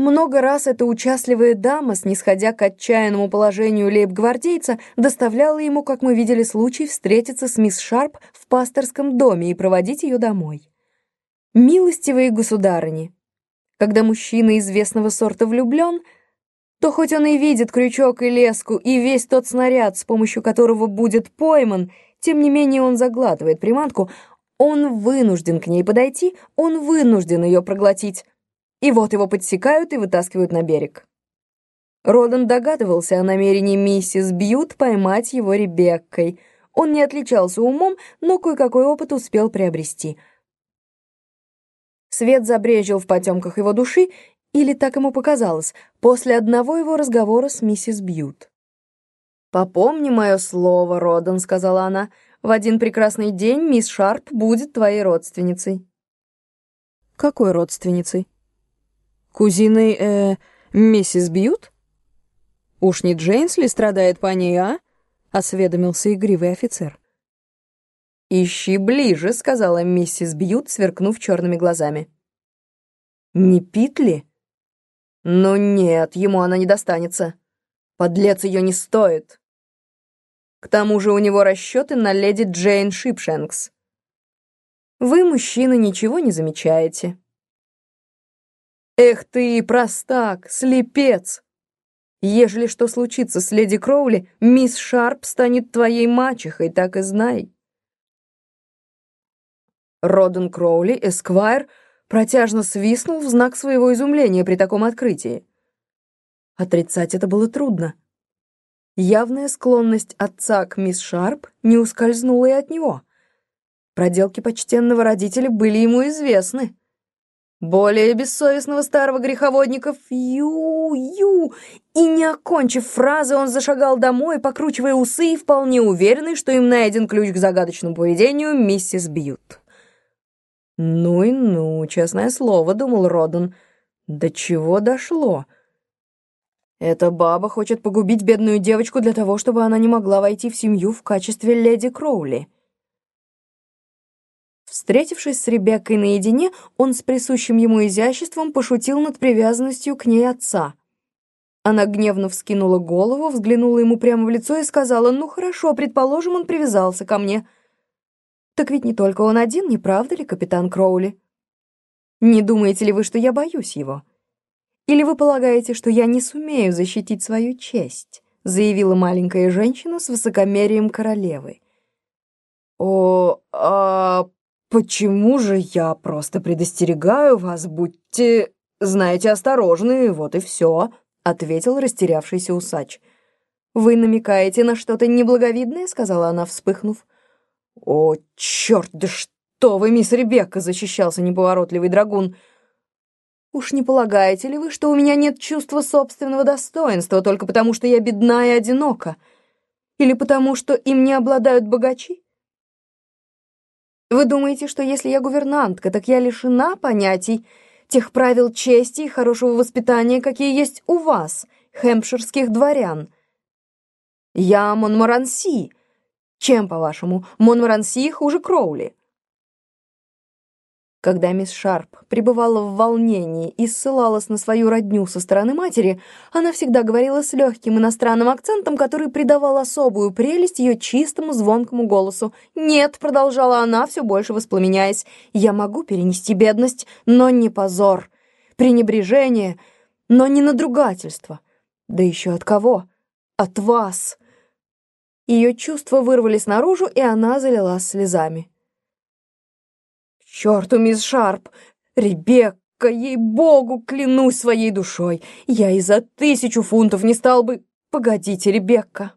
Много раз эта участливая дама, снисходя к отчаянному положению лейб-гвардейца, доставляла ему, как мы видели, случай встретиться с мисс Шарп в пасторском доме и проводить ее домой. Милостивые государыни, когда мужчина известного сорта влюблен, то хоть он и видит крючок и леску, и весь тот снаряд, с помощью которого будет пойман, тем не менее он заглатывает приманку, он вынужден к ней подойти, он вынужден ее проглотить. И вот его подсекают и вытаскивают на берег. Родан догадывался о намерении миссис Бьют поймать его Ребеккой. Он не отличался умом, но кое-какой опыт успел приобрести. Свет забрежил в потемках его души, или так ему показалось, после одного его разговора с миссис Бьют. «Попомни мое слово, Родан», — сказала она, — «в один прекрасный день мисс Шарп будет твоей родственницей». «Какой родственницей?» Кузиной, э, миссис Бьют? Уж не Джейнс ли страдает по ней, а? Осведомился игривый офицер. «Ищи ближе», — сказала миссис Бьют, сверкнув черными глазами. «Не Питли? Ну нет, ему она не достанется. Подлец ее не стоит. К тому же у него расчеты на леди Джейн Шипшенкс. Вы, мужчины, ничего не замечаете». Эх ты, простак, слепец! Ежели что случится с леди Кроули, мисс Шарп станет твоей мачехой, так и знай. Роден Кроули, эсквайр, протяжно свистнул в знак своего изумления при таком открытии. Отрицать это было трудно. Явная склонность отца к мисс Шарп не ускользнула и от него. Проделки почтенного родителя были ему известны. Более бессовестного старого греховодника «Ю-ю!» И не окончив фразы, он зашагал домой, покручивая усы и вполне уверенный, что им найден ключ к загадочному поведению миссис Бьют. «Ну и ну, честное слово», — думал Родан. «До чего дошло?» Эта баба хочет погубить бедную девочку для того, чтобы она не могла войти в семью в качестве леди Кроули. Встретившись с Ребеккой наедине, он с присущим ему изяществом пошутил над привязанностью к ней отца. Она гневно вскинула голову, взглянула ему прямо в лицо и сказала, «Ну хорошо, предположим, он привязался ко мне». «Так ведь не только он один, не правда ли, капитан Кроули? Не думаете ли вы, что я боюсь его? Или вы полагаете, что я не сумею защитить свою честь?» заявила маленькая женщина с высокомерием королевы. «О, а «Почему же я просто предостерегаю вас, будьте, знаете, осторожны, вот и все», — ответил растерявшийся усач. «Вы намекаете на что-то неблаговидное?» — сказала она, вспыхнув. «О, черт, да что вы, мисс Ребекка!» — защищался неповоротливый драгун. «Уж не полагаете ли вы, что у меня нет чувства собственного достоинства только потому, что я бедна и одинока? Или потому, что им не обладают богачи? Вы думаете, что если я гувернантка, так я лишена понятий, тех правил чести и хорошего воспитания, какие есть у вас, хэмпширских дворян? Я Монморанси. Чем, по-вашему, Монморанси хуже Кроули? Когда мисс Шарп пребывала в волнении и ссылалась на свою родню со стороны матери, она всегда говорила с легким иностранным акцентом, который придавал особую прелесть ее чистому звонкому голосу. «Нет», — продолжала она, все больше воспламеняясь, — «я могу перенести бедность, но не позор, пренебрежение, но не надругательство. Да еще от кого? От вас!» Ее чувства вырвались наружу, и она залилась слезами черту, мисс Шарп! Ребекка, ей-богу, клянусь своей душой, я и за тысячу фунтов не стал бы... Погодите, Ребекка!»